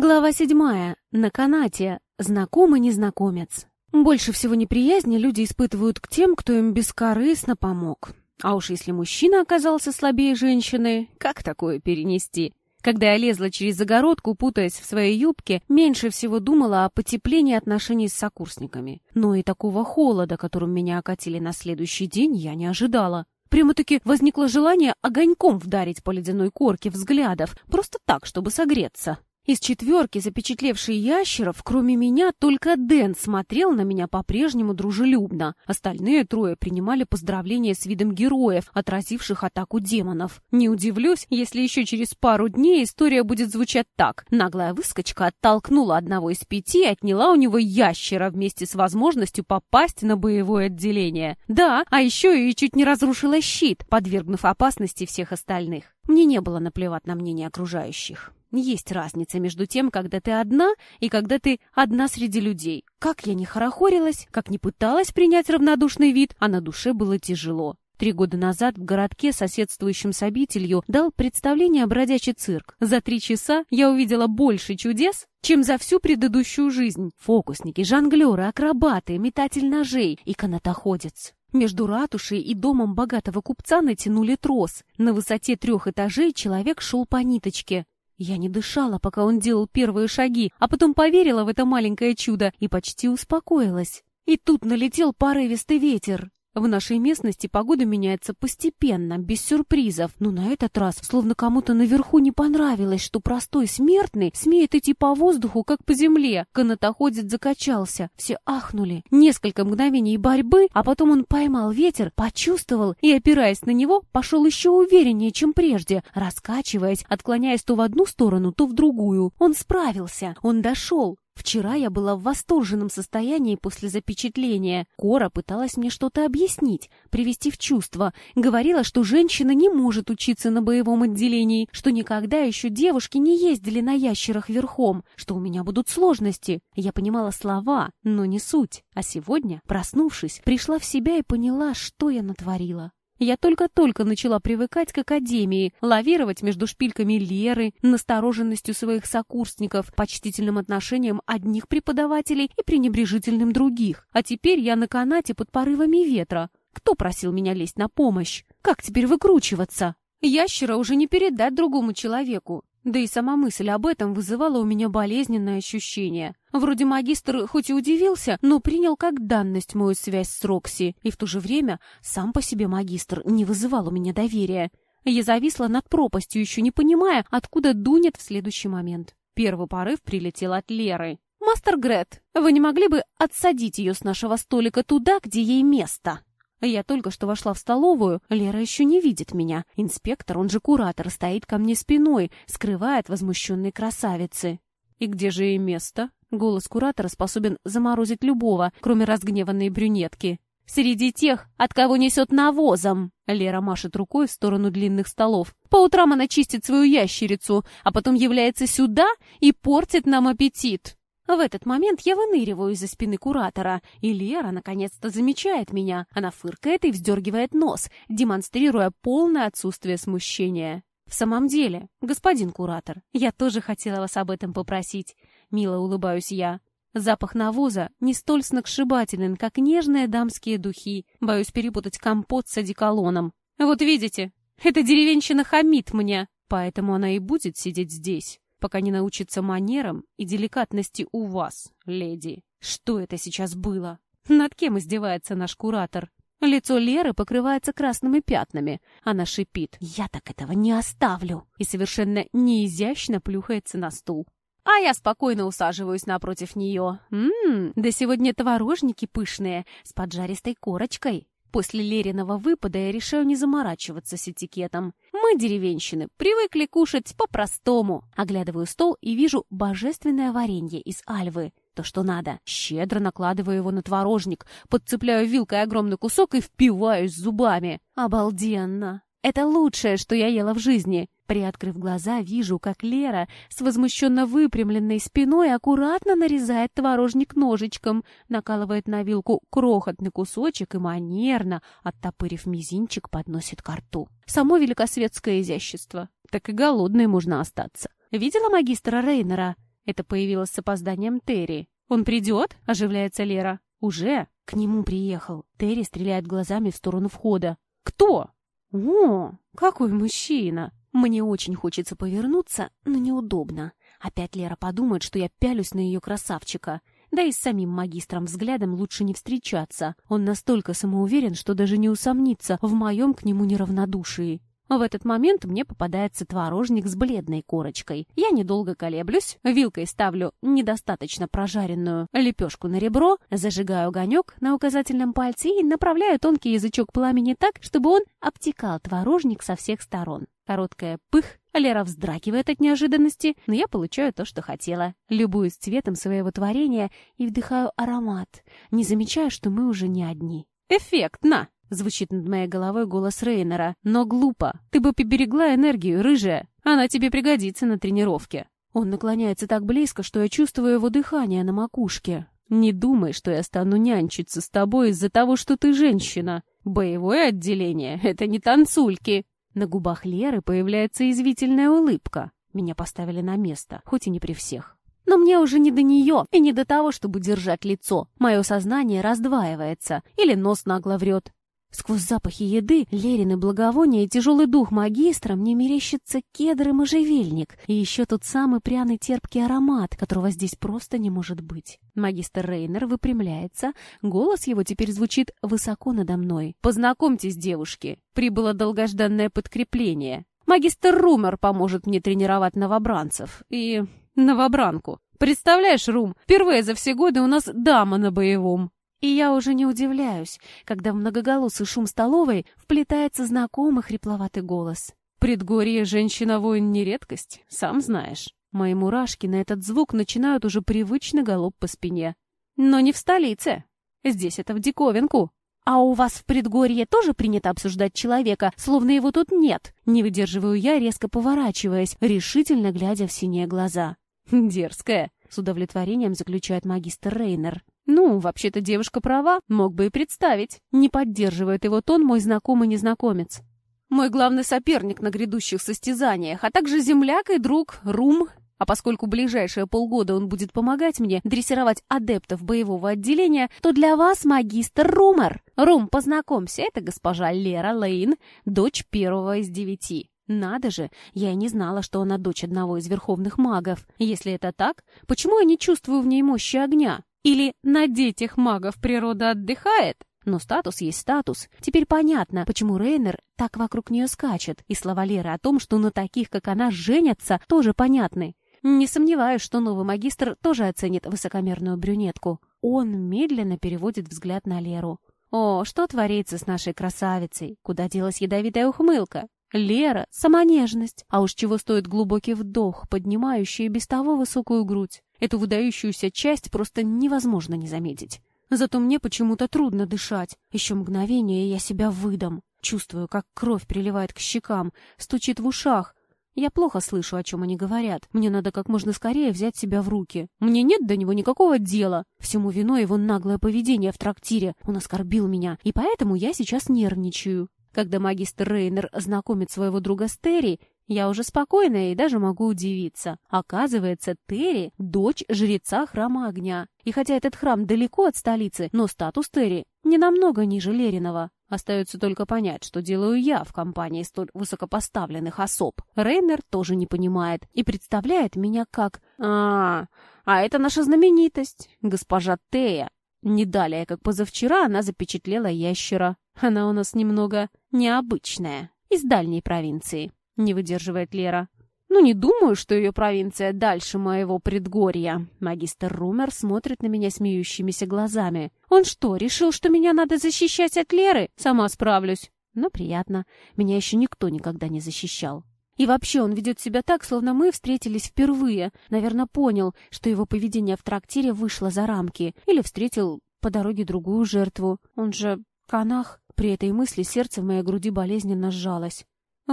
Глава седьмая. На канате. Знакомый незнакомец. Больше всего неприязни люди испытывают к тем, кто им бескорыстно помог. А уж если мужчина оказался слабее женщины, как такое перенести? Когда я лезла через загородку, путаясь в своей юбке, меньше всего думала о потеплении отношений с сокурсниками. Но и такого холода, которым меня окатили на следующий день, я не ожидала. Прямо-таки возникло желание огоньком вдарить по ледяной корке взглядов, просто так, чтобы согреться. Из четверки запечатлевшей ящеров, кроме меня, только Дэн смотрел на меня по-прежнему дружелюбно. Остальные трое принимали поздравления с видом героев, отразивших атаку демонов. Не удивлюсь, если еще через пару дней история будет звучать так. Наглая выскочка оттолкнула одного из пяти и отняла у него ящера вместе с возможностью попасть на боевое отделение. Да, а еще и чуть не разрушила щит, подвергнув опасности всех остальных. Мне не было наплевать на мнение окружающих. Есть разница между тем, когда ты одна, и когда ты одна среди людей. Как я не хорохорилась, как не пыталась принять равнодушный вид, а на душе было тяжело. Три года назад в городке, соседствующем с обителью, дал представление бродячий цирк. За три часа я увидела больше чудес, чем за всю предыдущую жизнь. Фокусники, жонглеры, акробаты, метатель ножей и канатоходец. Между ратушей и домом богатого купца натянули трос. На высоте трех этажей человек шел по ниточке. Я не дышала, пока он делал первые шаги, а потом поверила в это маленькое чудо и почти успокоилась. И тут налетел порывистый ветер. В нашей местности погода меняется постепенно, без сюрпризов, но на этот раз словно кому-то наверху не понравилось, что простой смертный смеет идти по воздуху, как по земле. Канатоходец закачался, все ахнули. Несколько мгновений борьбы, а потом он поймал ветер, почувствовал и, опираясь на него, пошел еще увереннее, чем прежде, раскачиваясь, отклоняясь то в одну сторону, то в другую. Он справился, он дошел, Вчера я была в восторженном состоянии после запечатления. Кора пыталась мне что-то объяснить, привести в чувство. Говорила, что женщина не может учиться на боевом отделении, что никогда еще девушки не ездили на ящерах верхом, что у меня будут сложности. Я понимала слова, но не суть. А сегодня, проснувшись, пришла в себя и поняла, что я натворила. Я только-только начала привыкать к академии, лавировать между шпильками Леры, настороженностью своих сокурсников, почтительным отношением одних преподавателей и пренебрежительным других. А теперь я на канате под порывами ветра. Кто просил меня лезть на помощь? Как теперь выкручиваться? Ящера уже не передать другому человеку. Да и сама мысль об этом вызывала у меня болезненное ощущение. Вроде магистр хоть и удивился, но принял как данность мою связь с Рокси, и в то же время сам по себе магистр не вызывал у меня доверия. Я зависла над пропастью, еще не понимая, откуда дунет в следующий момент. Первый порыв прилетел от Леры. «Мастер Грет, вы не могли бы отсадить ее с нашего столика туда, где ей место?» Я только что вошла в столовую, Лера еще не видит меня. Инспектор, он же куратор, стоит ко мне спиной, скрывает возмущенной красавицы. «И где же ей место?» Голос куратора способен заморозить любого, кроме разгневанной брюнетки. «Среди тех, от кого несет навозом!» Лера машет рукой в сторону длинных столов. «По утрам она чистит свою ящерицу, а потом является сюда и портит нам аппетит!» В этот момент я выныриваю из-за спины куратора, и Лера наконец-то замечает меня. Она фыркает и вздергивает нос, демонстрируя полное отсутствие смущения. «В самом деле, господин куратор, я тоже хотела вас об этом попросить», — мило улыбаюсь я. Запах навоза не столь сногсшибателен, как нежные дамские духи. Боюсь перепутать компот с одеколоном. Вот видите, эта деревенщина хамит мне, поэтому она и будет сидеть здесь пока не научится манерам и деликатности у вас, леди. Что это сейчас было? Над кем издевается наш куратор? Лицо Леры покрывается красными пятнами. Она шипит «Я так этого не оставлю!» и совершенно неизящно плюхается на стул. А я спокойно усаживаюсь напротив нее. Ммм, да сегодня творожники пышные, с поджаристой корочкой. После Лериного выпада я решаю не заморачиваться с этикетом. Мы, деревенщины, привыкли кушать по-простому. Оглядываю стол и вижу божественное варенье из альвы. То, что надо. Щедро накладываю его на творожник, подцепляю вилкой огромный кусок и впиваюсь зубами. Обалденно! Это лучшее, что я ела в жизни. Приоткрыв глаза, вижу, как Лера с возмущенно выпрямленной спиной аккуратно нарезает творожник ножичком, накалывает на вилку крохотный кусочек и манерно, оттопырив мизинчик, подносит ко рту. Само великосветское изящество. Так и голодной можно остаться. Видела магистра Рейнера? Это появилось с опозданием Терри. «Он придет?» — оживляется Лера. «Уже?» К нему приехал. Терри стреляет глазами в сторону входа. «Кто?» «О, какой мужчина!» Мне очень хочется повернуться, но неудобно. Опять Лера подумает, что я пялюсь на ее красавчика. Да и с самим магистром взглядом лучше не встречаться. Он настолько самоуверен, что даже не усомнится в моем к нему неравнодушии. В этот момент мне попадается творожник с бледной корочкой. Я недолго колеблюсь, вилкой ставлю недостаточно прожаренную лепешку на ребро, зажигаю огонек на указательном пальце и направляю тонкий язычок пламени так, чтобы он обтекал творожник со всех сторон. Короткая пых, Лера вздракивает от неожиданности, но я получаю то, что хотела. Любуюсь цветом своего творения и вдыхаю аромат, не замечая, что мы уже не одни. «Эффектно!» — звучит над моей головой голос Рейнера. «Но глупо. Ты бы поберегла энергию, рыжая. Она тебе пригодится на тренировке». Он наклоняется так близко, что я чувствую его дыхание на макушке. «Не думай, что я стану нянчиться с тобой из-за того, что ты женщина. Боевое отделение — это не танцульки». На губах Леры появляется извительная улыбка. Меня поставили на место, хоть и не при всех. Но мне уже не до нее и не до того, чтобы держать лицо. Мое сознание раздваивается, или нос нагло врет. Сквозь запахи еды, лерины благовония и тяжелый дух магистра мне мерещится кедр и можжевельник, и еще тот самый пряный терпкий аромат, которого здесь просто не может быть. Магистр Рейнер выпрямляется, голос его теперь звучит высоко надо мной. «Познакомьтесь, девушки, прибыло долгожданное подкрепление. Магистр Румер поможет мне тренировать новобранцев и новобранку. Представляешь, Рум, впервые за все годы у нас дама на боевом». И я уже не удивляюсь, когда в многоголосый шум столовой вплетается знакомый хрипловатый голос. «Предгорье женщина-воин не редкость, сам знаешь». Мои мурашки на этот звук начинают уже привычно голоб по спине. Но не в столице. Здесь это в диковинку. «А у вас в предгорье тоже принято обсуждать человека, словно его тут нет?» Не выдерживаю я, резко поворачиваясь, решительно глядя в синие глаза. «Дерзкая», — с удовлетворением заключает магистр Рейнер. «Ну, вообще-то девушка права, мог бы и представить. Не поддерживает его тон мой знакомый незнакомец. Мой главный соперник на грядущих состязаниях, а также земляк и друг Рум. А поскольку ближайшие полгода он будет помогать мне дрессировать адептов боевого отделения, то для вас магистр Румер. Рум, познакомься, это госпожа Лера Лейн, дочь первого из девяти. Надо же, я и не знала, что она дочь одного из верховных магов. Если это так, почему я не чувствую в ней мощи огня? Или на детях магов природа отдыхает? Но статус есть статус. Теперь понятно, почему Рейнер так вокруг нее скачет. И слова Леры о том, что на таких, как она, женятся, тоже понятны. Не сомневаюсь, что новый магистр тоже оценит высокомерную брюнетку. Он медленно переводит взгляд на Леру. О, что творится с нашей красавицей? Куда делась ядовитая ухмылка? Лера — самонежность, а уж чего стоит глубокий вдох, поднимающий без того высокую грудь. Эту выдающуюся часть просто невозможно не заметить. Зато мне почему-то трудно дышать. Еще мгновение, и я себя выдам. Чувствую, как кровь приливает к щекам, стучит в ушах. Я плохо слышу, о чем они говорят. Мне надо как можно скорее взять себя в руки. Мне нет до него никакого дела. Всему виной его наглое поведение в трактире. Он оскорбил меня, и поэтому я сейчас нервничаю. Когда магистр Рейнер знакомит своего друга с Терри, я уже спокойна и даже могу удивиться. Оказывается, Терри — дочь жреца храма огня. И хотя этот храм далеко от столицы, но статус Терри не намного ниже Лериного. Остается только понять, что делаю я в компании столь высокопоставленных особ. Рейнер тоже не понимает и представляет меня как... А, а это наша знаменитость, госпожа Тея. Не далее, как позавчера, она запечатлела ящера. Она у нас немного необычная, из дальней провинции. Не выдерживает Лера. «Ну, не думаю, что ее провинция дальше моего предгорья». Магистр Румер смотрит на меня смеющимися глазами. «Он что, решил, что меня надо защищать от Леры? Сама справлюсь». Но приятно. Меня еще никто никогда не защищал. И вообще он ведет себя так, словно мы встретились впервые. Наверное, понял, что его поведение в трактире вышло за рамки. Или встретил по дороге другую жертву. Он же канах. При этой мысли сердце в моей груди болезненно сжалось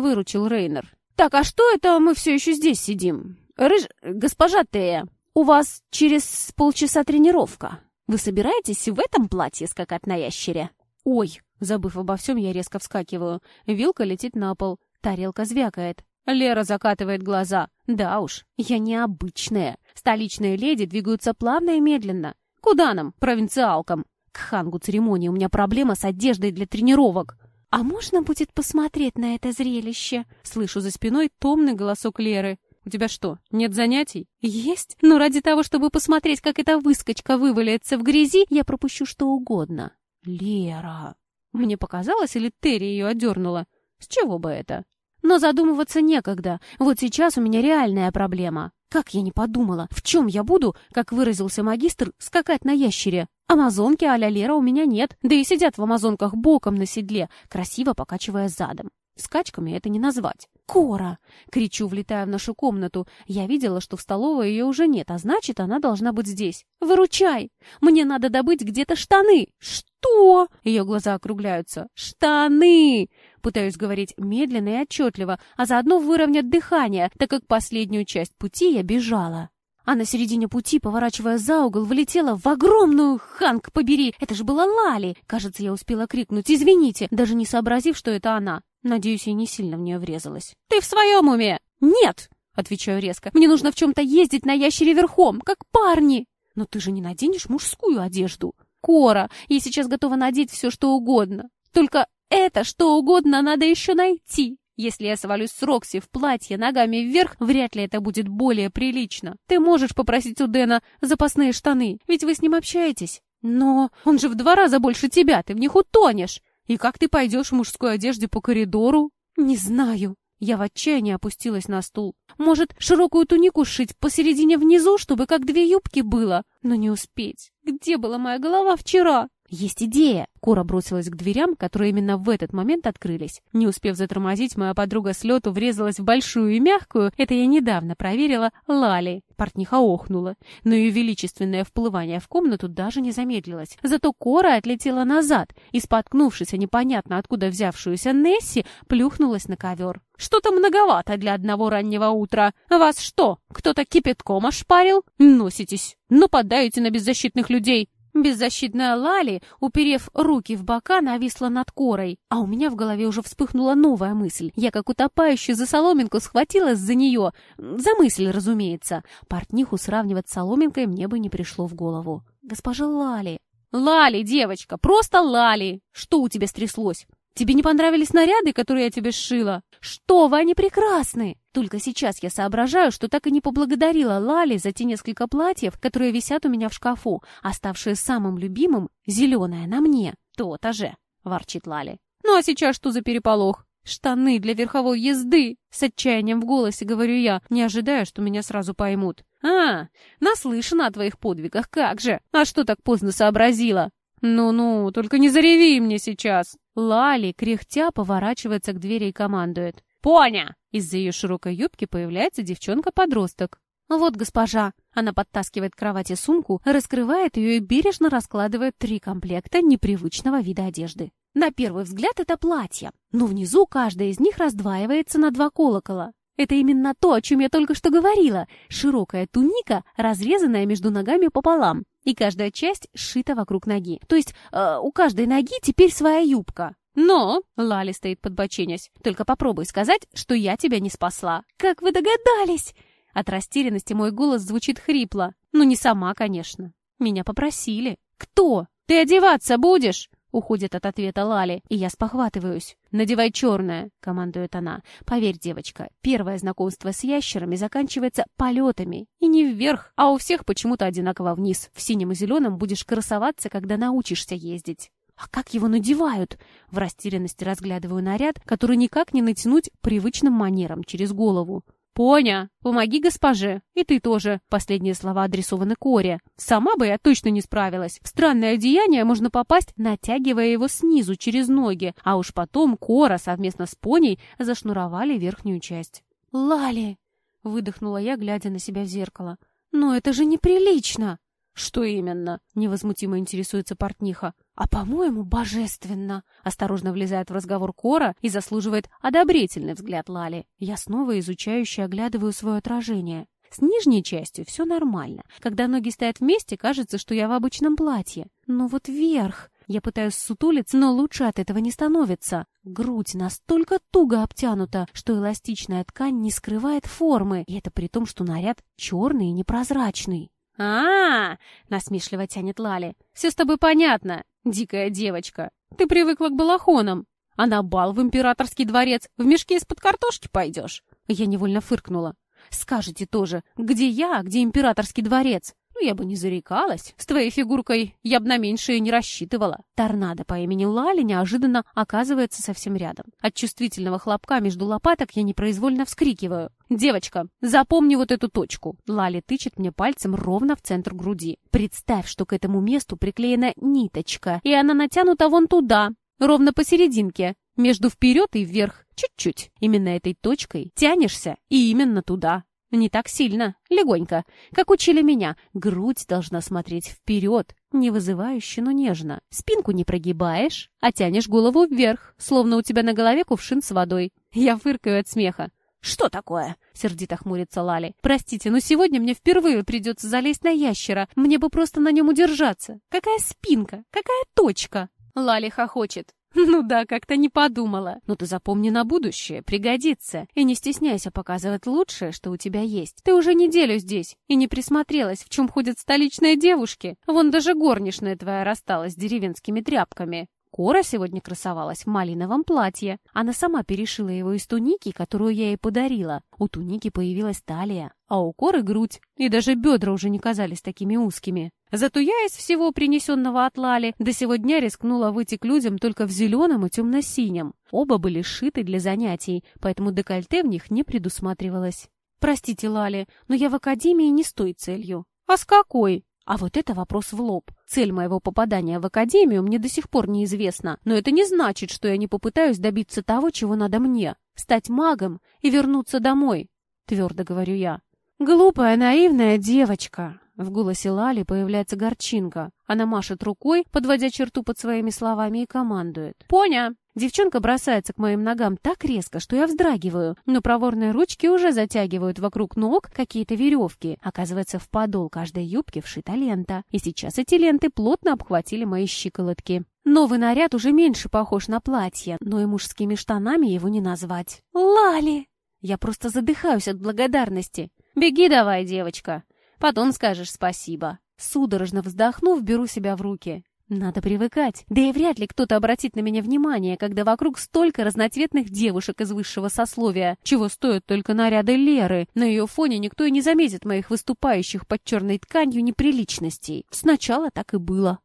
выручил Рейнер. «Так, а что это мы все еще здесь сидим? Рыж... Госпожа Тея, у вас через полчаса тренировка. Вы собираетесь в этом платье скакать на ящере?» «Ой!» Забыв обо всем, я резко вскакиваю. Вилка летит на пол. Тарелка звякает. Лера закатывает глаза. Да уж, я необычная. Столичные леди двигаются плавно и медленно. Куда нам, провинциалкам? К хангу церемонии у меня проблема с одеждой для тренировок. «А можно будет посмотреть на это зрелище?» Слышу за спиной томный голосок Леры. «У тебя что, нет занятий?» «Есть, но ради того, чтобы посмотреть, как эта выскочка вывалится в грязи, я пропущу что угодно». «Лера!» Мне показалось, или Терри ее одернула? С чего бы это? Но задумываться некогда. Вот сейчас у меня реальная проблема. Как я не подумала, в чем я буду, как выразился магистр, скакать на ящере? Амазонки а-ля Лера у меня нет, да и сидят в амазонках боком на седле, красиво покачивая задом. Скачками это не назвать. «Кора!» — кричу, влетая в нашу комнату. Я видела, что в столовой ее уже нет, а значит, она должна быть здесь. «Выручай! Мне надо добыть где-то штаны!» «Что?» — ее глаза округляются. «Штаны!» Пытаюсь говорить медленно и отчетливо, а заодно выровнять дыхание, так как последнюю часть пути я бежала. А на середине пути, поворачивая за угол, влетела в огромную «Ханк, побери!» Это же была Лали! Кажется, я успела крикнуть «Извините!», даже не сообразив, что это она. Надеюсь, я не сильно в нее врезалась. «Ты в своем уме?» «Нет!» — отвечаю резко. «Мне нужно в чем-то ездить на ящере верхом, как парни!» «Но ты же не наденешь мужскую одежду!» «Кора, я сейчас готова надеть все, что угодно. Только это что угодно надо еще найти. Если я свалюсь с Рокси в платье ногами вверх, вряд ли это будет более прилично. Ты можешь попросить у Дэна запасные штаны, ведь вы с ним общаетесь. Но он же в два раза больше тебя, ты в них утонешь. И как ты пойдешь в мужской одежде по коридору? Не знаю. Я в отчаянии опустилась на стул. Может, широкую тунику сшить посередине внизу, чтобы как две юбки было? Но не успеть. Где была моя голова вчера? «Есть идея!» Кора бросилась к дверям, которые именно в этот момент открылись. Не успев затормозить, моя подруга с лету врезалась в большую и мягкую, это я недавно проверила, Лали. Портниха охнула, но ее величественное вплывание в комнату даже не замедлилось. Зато Кора отлетела назад и, споткнувшись о непонятно откуда взявшуюся Несси, плюхнулась на ковер. «Что-то многовато для одного раннего утра. Вас что, кто-то кипятком ошпарил? Носитесь, нападаете на беззащитных людей. Беззащитная Лали, уперев руки в бока, нависла над корой, а у меня в голове уже вспыхнула новая мысль. Я, как утопающий за соломинку, схватилась за нее. За мысль, разумеется. Портниху сравнивать с соломинкой мне бы не пришло в голову. «Госпожа Лали!» «Лали, девочка, просто Лали! Что у тебя стряслось? Тебе не понравились наряды, которые я тебе сшила? Что вы, они прекрасны! Только сейчас я соображаю, что так и не поблагодарила Лали за те несколько платьев, которые висят у меня в шкафу, оставшие самым любимым — зеленое на мне. То-то же, — ворчит Лали. Ну а сейчас что за переполох? Штаны для верховой езды! С отчаянием в голосе говорю я, не ожидая, что меня сразу поймут. А, наслышана о твоих подвигах, как же! А что так поздно сообразила? «Ну-ну, только не зареви мне сейчас!» Лали, кряхтя, поворачивается к двери и командует. «Поня!» Из-за ее широкой юбки появляется девчонка-подросток. «Вот, госпожа!» Она подтаскивает к кровати сумку, раскрывает ее и бережно раскладывает три комплекта непривычного вида одежды. На первый взгляд это платье, но внизу каждая из них раздваивается на два колокола. Это именно то, о чем я только что говорила. Широкая туника, разрезанная между ногами пополам, и каждая часть сшита вокруг ноги. То есть э, у каждой ноги теперь своя юбка. Но, Лали стоит подбоченясь, только попробуй сказать, что я тебя не спасла. Как вы догадались? От растерянности мой голос звучит хрипло. Ну, не сама, конечно. Меня попросили. Кто? Ты одеваться будешь? Уходит от ответа Лали, и я спохватываюсь. «Надевай черное», — командует она. «Поверь, девочка, первое знакомство с ящерами заканчивается полетами. И не вверх, а у всех почему-то одинаково вниз. В синем и зеленом будешь красоваться, когда научишься ездить». «А как его надевают?» В растерянности разглядываю наряд, который никак не натянуть привычным манером через голову. «Поня, помоги госпоже. И ты тоже». Последние слова адресованы Коре. «Сама бы я точно не справилась. В странное одеяние можно попасть, натягивая его снизу, через ноги. А уж потом Кора совместно с Поней зашнуровали верхнюю часть». «Лали!» — выдохнула я, глядя на себя в зеркало. «Но это же неприлично!» «Что именно?» — невозмутимо интересуется портниха. «А, по-моему, божественно!» Осторожно влезает в разговор Кора и заслуживает одобрительный взгляд Лали. Я снова изучающе оглядываю свое отражение. С нижней частью все нормально. Когда ноги стоят вместе, кажется, что я в обычном платье. Но вот верх... Я пытаюсь сутулиться, но лучше от этого не становится. Грудь настолько туго обтянута, что эластичная ткань не скрывает формы, и это при том, что наряд черный и непрозрачный. А, -а, -а насмешливо тянет Лали. «Все с тобой понятно, дикая девочка. Ты привыкла к балахонам. А на бал в императорский дворец в мешке из-под картошки пойдешь?» Я невольно фыркнула. «Скажете тоже, где я, а где императорский дворец?» Ну, я бы не зарекалась. С твоей фигуркой я бы на меньшее не рассчитывала. Торнадо по имени Лали неожиданно оказывается совсем рядом. От чувствительного хлопка между лопаток я непроизвольно вскрикиваю. «Девочка, запомни вот эту точку». Лали тычет мне пальцем ровно в центр груди. Представь, что к этому месту приклеена ниточка, и она натянута вон туда, ровно посерединке, между вперед и вверх, чуть-чуть. Именно этой точкой тянешься, и именно туда. Не так сильно, легонько, как учили меня. Грудь должна смотреть вперед, не вызывающе, но нежно. Спинку не прогибаешь, а тянешь голову вверх, словно у тебя на голове кувшин с водой. Я фыркаю от смеха. «Что такое?» — сердито хмурится Лали. «Простите, но сегодня мне впервые придется залезть на ящера. Мне бы просто на нем удержаться. Какая спинка? Какая точка?» Лали хохочет. «Ну да, как-то не подумала. Но ты запомни на будущее, пригодится. И не стесняйся показывать лучшее, что у тебя есть. Ты уже неделю здесь и не присмотрелась, в чем ходят столичные девушки. Вон даже горничная твоя рассталась с деревенскими тряпками. Кора сегодня красовалась в малиновом платье. Она сама перешила его из туники, которую я ей подарила. У туники появилась талия, а у Коры грудь, и даже бедра уже не казались такими узкими. Зато я из всего принесенного от Лали до сегодня рискнула выйти к людям только в зеленом и темно-синем. Оба были сшиты для занятий, поэтому декольте в них не предусматривалось. «Простите, Лали, но я в академии не с той целью». «А с какой?» А вот это вопрос в лоб. Цель моего попадания в академию мне до сих пор неизвестна, но это не значит, что я не попытаюсь добиться того, чего надо мне. Стать магом и вернуться домой, твердо говорю я. Глупая, наивная девочка. В голосе Лали появляется горчинка. Она машет рукой, подводя черту под своими словами и командует. «Поня, Девчонка бросается к моим ногам так резко, что я вздрагиваю, но проворные ручки уже затягивают вокруг ног какие-то веревки. Оказывается, в подол каждой юбки вшита лента, и сейчас эти ленты плотно обхватили мои щиколотки. Новый наряд уже меньше похож на платье, но и мужскими штанами его не назвать. «Лали!» Я просто задыхаюсь от благодарности. «Беги давай, девочка. Потом скажешь спасибо». Судорожно вздохнув, беру себя в руки. Надо привыкать. Да и вряд ли кто-то обратит на меня внимание, когда вокруг столько разноцветных девушек из высшего сословия, чего стоят только наряды Леры. На ее фоне никто и не заметит моих выступающих под черной тканью неприличностей. Сначала так и было.